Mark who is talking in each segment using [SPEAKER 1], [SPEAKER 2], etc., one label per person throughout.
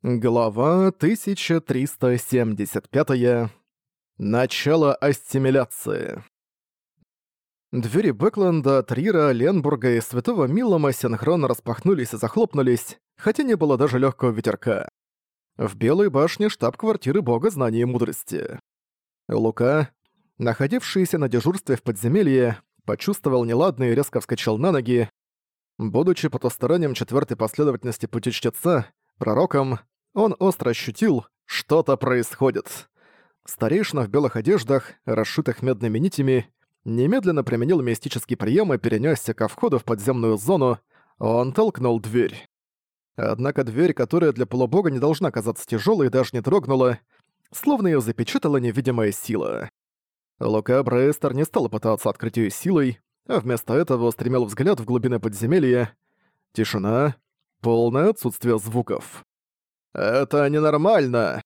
[SPEAKER 1] Глава 1375. Начало ассимиляции. Двери Бэкленда, Трира, Ленбурга и Святого Милома синхронно распахнулись и захлопнулись, хотя не было даже легкого ветерка. В Белой башне штаб-квартиры Бога Знания и Мудрости. Лука, находившийся на дежурстве в подземелье, почувствовал неладное и резко вскочил на ноги. Будучи потусторонним четвертой последовательности пути чтеца, пророком, он остро ощутил, что-то происходит. Старейшина в белых одеждах, расшитых медными нитями, немедленно применил мистический прием и перенесся ко входу в подземную зону, он толкнул дверь. Однако дверь, которая для полубога не должна казаться тяжелой, даже не дрогнула, словно ее запечатала невидимая сила. Лука Брейстер не стал пытаться открыть ее силой, а вместо этого устремил взгляд в глубины подземелья. Тишина, полное отсутствие звуков. «Это ненормально!»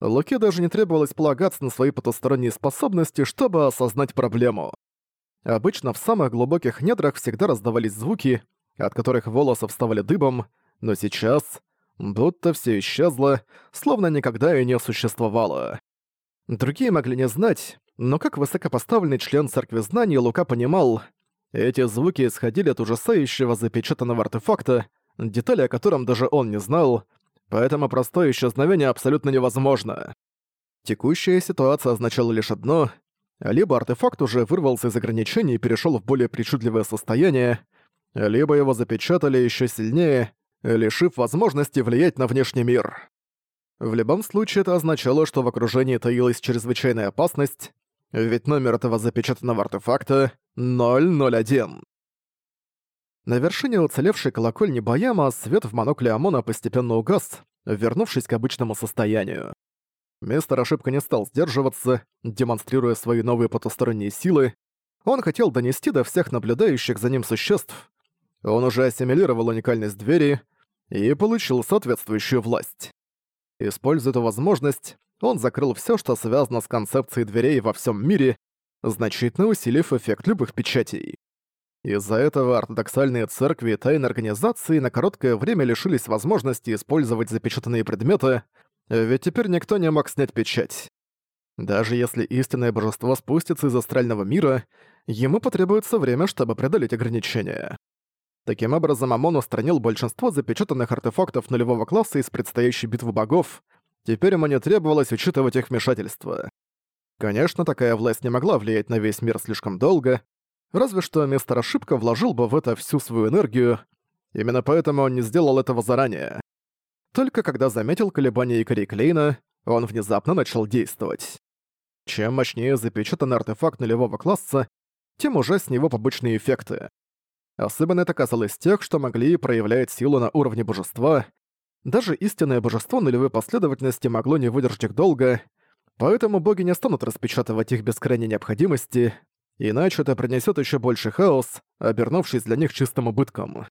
[SPEAKER 1] Луке даже не требовалось полагаться на свои потусторонние способности, чтобы осознать проблему. Обычно в самых глубоких недрах всегда раздавались звуки, от которых волосы вставали дыбом, но сейчас будто все исчезло, словно никогда и не существовало. Другие могли не знать, но как высокопоставленный член Церкви Знаний Лука понимал, эти звуки исходили от ужасающего запечатанного артефакта, детали о котором даже он не знал, поэтому простое исчезновение абсолютно невозможно. Текущая ситуация означала лишь одно — либо артефакт уже вырвался из ограничений и перешёл в более причудливое состояние, либо его запечатали ещё сильнее, лишив возможности влиять на внешний мир. В любом случае это означало, что в окружении таилась чрезвычайная опасность, ведь номер этого запечатанного артефакта — 001. На вершине уцелевшей колокольни Баяма свет в монокле Амона постепенно угас, вернувшись к обычному состоянию. Мистер Ошибка не стал сдерживаться, демонстрируя свои новые потусторонние силы. Он хотел донести до всех наблюдающих за ним существ. Он уже ассимилировал уникальность двери и получил соответствующую власть. Используя эту возможность, он закрыл все, что связано с концепцией дверей во всем мире, значительно усилив эффект любых печатей. Из-за этого ортодоксальные церкви и тайные организации на короткое время лишились возможности использовать запечатанные предметы, ведь теперь никто не мог снять печать. Даже если истинное божество спустится из астрального мира, ему потребуется время, чтобы преодолеть ограничения. Таким образом, Амон устранил большинство запечатанных артефактов нулевого класса из предстоящей битвы богов, теперь ему не требовалось учитывать их вмешательство. Конечно, такая власть не могла влиять на весь мир слишком долго, Разве что мистер Ошибка вложил бы в это всю свою энергию, именно поэтому он не сделал этого заранее. Только когда заметил колебания Икари Клейна, он внезапно начал действовать. Чем мощнее запечатан артефакт нулевого класса, тем уже с него побочные эффекты. Особенно это касалось тех, что могли проявлять силу на уровне божества. Даже истинное божество нулевой последовательности могло не выдержать их долго, поэтому боги не станут распечатывать их без крайней необходимости, Иначе это принесет еще больше хаос, обернувшись для них чистым убытком.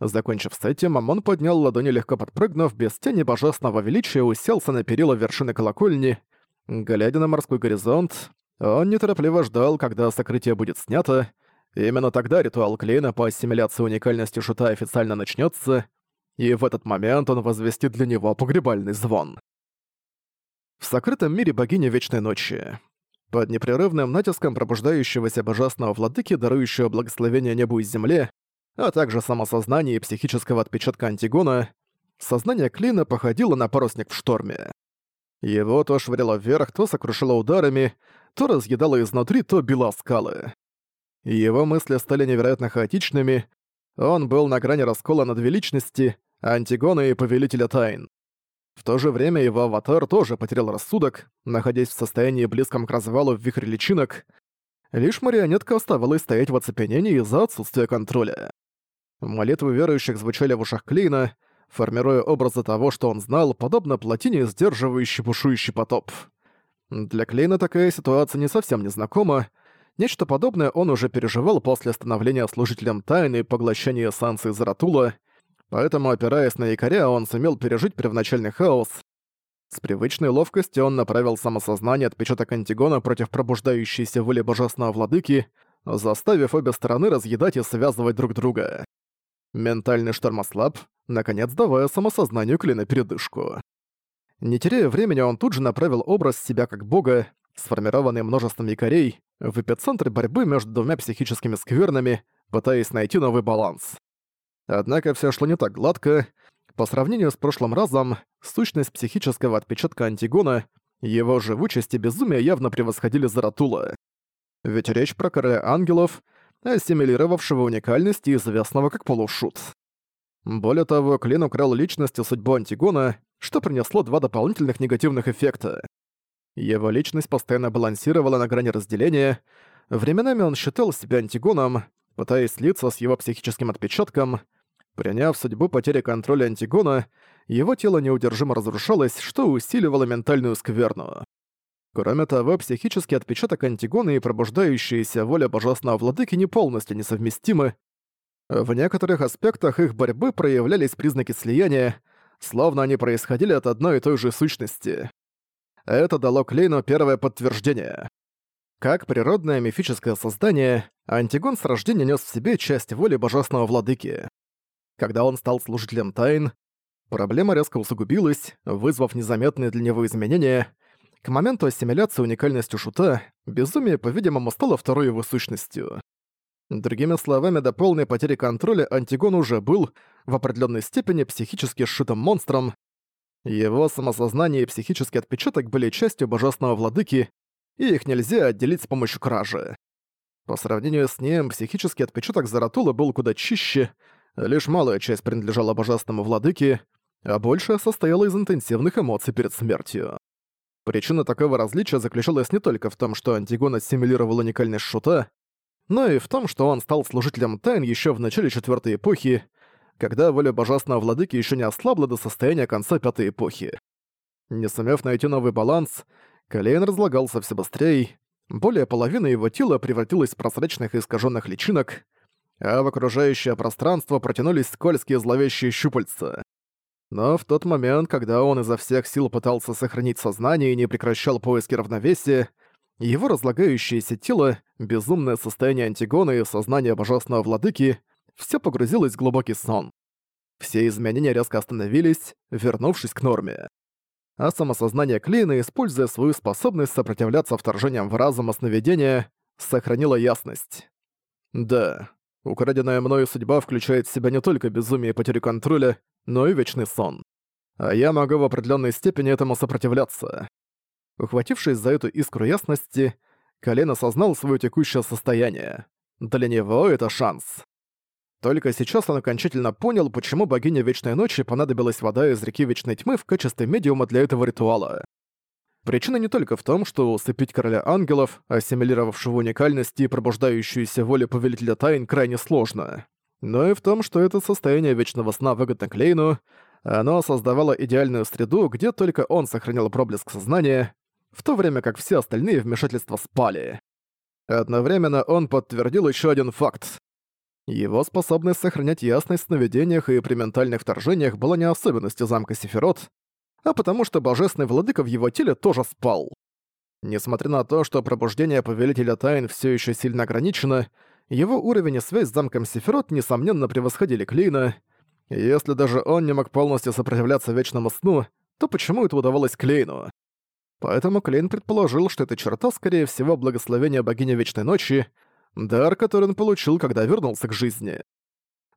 [SPEAKER 1] Закончив с этим, Амон поднял ладони легко подпрыгнув, без тени божественного величия уселся на перила вершины колокольни. Глядя на морской горизонт, он неторопливо ждал, когда сокрытие будет снято. Именно тогда ритуал Клейна по ассимиляции уникальности шута официально начнется, и в этот момент он возвестит для него погребальный звон. В сокрытом мире богини Вечной Ночи. Под непрерывным натиском пробуждающегося божественного владыки, дарующего благословение небу и земле, а также самосознания и психического отпечатка Антигона, сознание Клина походило на парусник в шторме. Его то швыряло вверх, то сокрушило ударами, то разъедало изнутри, то било скалы. Его мысли стали невероятно хаотичными, он был на грани раскола на две личности — Антигона и Повелителя Тайн. В то же время его аватар тоже потерял рассудок, находясь в состоянии близком к развалу в вихре личинок. Лишь марионетка оставалась стоять в оцепенении из-за отсутствия контроля. Молитвы верующих звучали в ушах Клейна, формируя образы того, что он знал, подобно плотине, сдерживающей бушующий потоп. Для Клейна такая ситуация не совсем незнакома. Нечто подобное он уже переживал после становления служителем тайны и поглощения эссенции Заратула — Поэтому, опираясь на якоря, он сумел пережить первоначальный хаос. С привычной ловкостью он направил самосознание отпечаток Антигона против пробуждающейся воли божественного владыки, заставив обе стороны разъедать и связывать друг друга. Ментальный шторм ослаб, наконец давая самосознанию Клина передышку. Не теряя времени, он тут же направил образ себя как бога, сформированный множеством якорей, в эпицентр борьбы между двумя психическими сквернами, пытаясь найти новый баланс. Однако все шло не так гладко. По сравнению с прошлым разом, сущность психического отпечатка Антигона, его живучесть и безумие явно превосходили Заратула. Ведь речь про короля ангелов, ассимилировавшего уникальность и известного как полушут. Более того, Клин украл личность и судьбу Антигона, что принесло два дополнительных негативных эффекта. Его личность постоянно балансировала на грани разделения, временами он считал себя Антигоном, пытаясь слиться с его психическим отпечатком, Приняв судьбу потери контроля Антигона, его тело неудержимо разрушалось, что усиливало ментальную скверну. Кроме того, психический отпечаток Антигона и пробуждающаяся воля божественного владыки не полностью несовместимы. В некоторых аспектах их борьбы проявлялись признаки слияния, словно они происходили от одной и той же сущности. Это дало Клейну первое подтверждение. Как природное мифическое создание, Антигон с рождения нес в себе часть воли божественного владыки. Когда он стал служителем тайн, проблема резко усугубилась, вызвав незаметные для него изменения. К моменту ассимиляции уникальностью Шута, безумие, по-видимому, стало второй его сущностью. Другими словами, до полной потери контроля Антигон уже был, в определенной степени, психически сшитым монстром. Его самосознание и психический отпечаток были частью божественного владыки, и их нельзя отделить с помощью кражи. По сравнению с ним, психический отпечаток Заратула был куда чище, Лишь малая часть принадлежала божественному владыке, а большая состояла из интенсивных эмоций перед смертью. Причина такого различия заключалась не только в том, что Антигон ассимилировал уникальность Шута, но и в том, что он стал служителем тайн еще в начале Четвертой эпохи, когда воля божественного владыки еще не ослабла до состояния конца Пятой эпохи. Не сумев найти новый баланс, Калейн разлагался все быстрее, более половины его тела превратилась в прозрачных и искаженных личинок, а в окружающее пространство протянулись скользкие зловещие щупальца. Но в тот момент, когда он изо всех сил пытался сохранить сознание и не прекращал поиски равновесия, его разлагающееся тело, безумное состояние Антигона и сознание божественного владыки все погрузилось в глубокий сон. Все изменения резко остановились, вернувшись к норме. А самосознание Клейна, используя свою способность сопротивляться вторжениям в разум сновидения, сохранило ясность. Да, Украденная мною судьба включает в себя не только безумие и потерю контроля, но и вечный сон. А я могу в определенной степени этому сопротивляться. Ухватившись за эту искру ясности, Колен осознал свое текущее состояние. Для него это шанс. Только сейчас он окончательно понял, почему богине Вечной Ночи понадобилась вода из реки Вечной Тьмы в качестве медиума для этого ритуала. Причина не только в том, что усыпить короля ангелов, ассимилировавшего уникальность и пробуждающуюся волю повелителя тайн, крайне сложно, но и в том, что это состояние вечного сна выгодно Клейну, оно создавало идеальную среду, где только он сохранял проблеск сознания, в то время как все остальные вмешательства спали. Одновременно он подтвердил еще один факт. Его способность сохранять ясность в сновидениях и при ментальных вторжениях была не особенностью замка Сефирот, а потому что божественный владыка в его теле тоже спал. Несмотря на то, что пробуждение Повелителя Тайн все еще сильно ограничено, его уровень и связь с замком Сефирот несомненно превосходили Клейна. если даже он не мог полностью сопротивляться вечному сну, то почему это удавалось Клейну? Поэтому Клейн предположил, что эта черта, скорее всего, благословение богини Вечной Ночи, дар, который он получил, когда вернулся к жизни.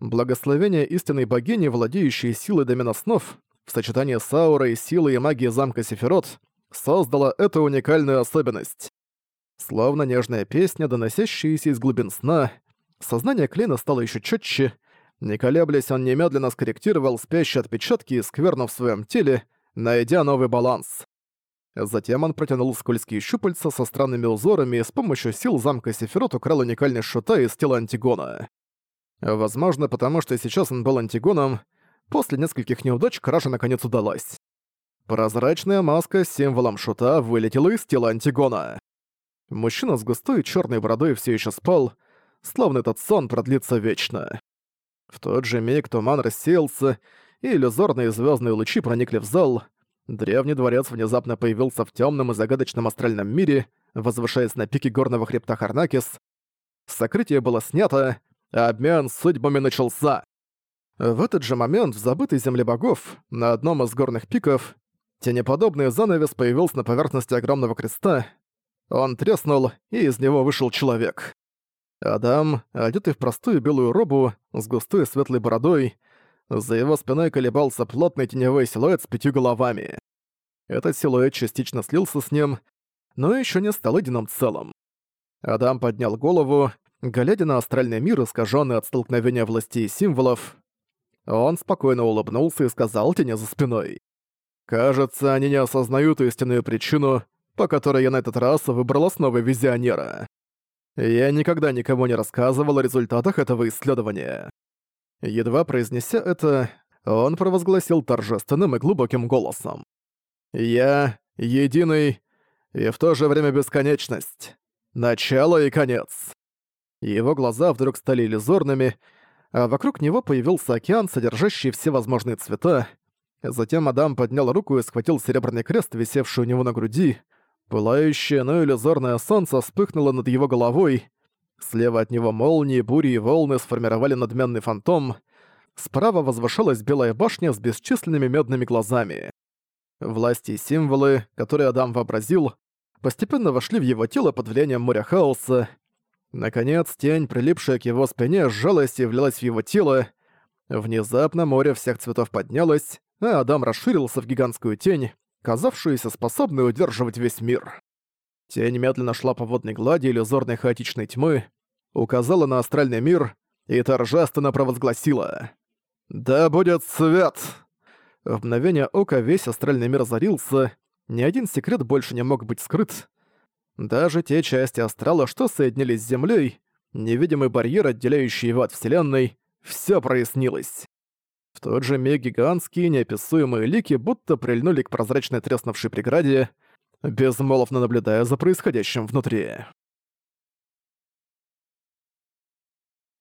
[SPEAKER 1] Благословение истинной богини, владеющей силой домена снов, в сочетании с аурой, силой и магией замка Сефирот создала эту уникальную особенность. Словно нежная песня, доносящаяся из глубин сна, сознание Клина стало еще четче. Не колеблясь, он немедленно скорректировал спящие отпечатки и скверну в своем теле, найдя новый баланс. Затем он протянул скользкие щупальца со странными узорами и с помощью сил замка Сефирот украл уникальный шута из тела Антигона. Возможно, потому что сейчас он был Антигоном, После нескольких неудач кража наконец удалась. Прозрачная маска с символом шута вылетела из тела Антигона. Мужчина с густой черной бородой все еще спал, словно этот сон продлится вечно. В тот же миг туман рассеялся, и иллюзорные звездные лучи проникли в зал. Древний дворец внезапно появился в темном и загадочном астральном мире, возвышаясь на пике горного хребта Харнакис. Сокрытие было снято, а обмен судьбами начался. В этот же момент в забытой земле богов, на одном из горных пиков, тенеподобный занавес появился на поверхности огромного креста. Он треснул, и из него вышел человек. Адам, одетый в простую белую робу, с густой светлой бородой, за его спиной колебался плотный теневой силуэт с пятью головами. Этот силуэт частично слился с ним, но еще не стал единым целым. Адам поднял голову, глядя на астральный мир, искаженный от столкновения властей и символов. Он спокойно улыбнулся и сказал тени за спиной. «Кажется, они не осознают истинную причину, по которой я на этот раз выбрал основы визионера. Я никогда никому не рассказывал о результатах этого исследования». Едва произнеся это, он провозгласил торжественным и глубоким голосом. «Я — единый и в то же время бесконечность. Начало и конец». Его глаза вдруг стали иллюзорными, а вокруг него появился океан, содержащий все возможные цвета. Затем Адам поднял руку и схватил серебряный крест, висевший у него на груди. Пылающее, но иллюзорное солнце вспыхнуло над его головой. Слева от него молнии, бури и волны сформировали надменный фантом. Справа возвышалась белая башня с бесчисленными медными глазами. Власти и символы, которые Адам вообразил, постепенно вошли в его тело под влиянием моря хаоса. Наконец, тень, прилипшая к его спине, сжалась и влилась в его тело. Внезапно море всех цветов поднялось, а Адам расширился в гигантскую тень, казавшуюся способной удерживать весь мир. Тень медленно шла по водной глади иллюзорной хаотичной тьмы, указала на астральный мир и торжественно провозгласила «Да будет свет!» В мгновение ока весь астральный мир озарился, ни один секрет больше не мог быть скрыт, даже те части астрала, что соединились с Землей, невидимый барьер, отделяющий его от Вселенной, все прояснилось. В тот же миг гигантские неописуемые лики будто прильнули к прозрачной треснувшей преграде, безмолвно наблюдая за происходящим внутри.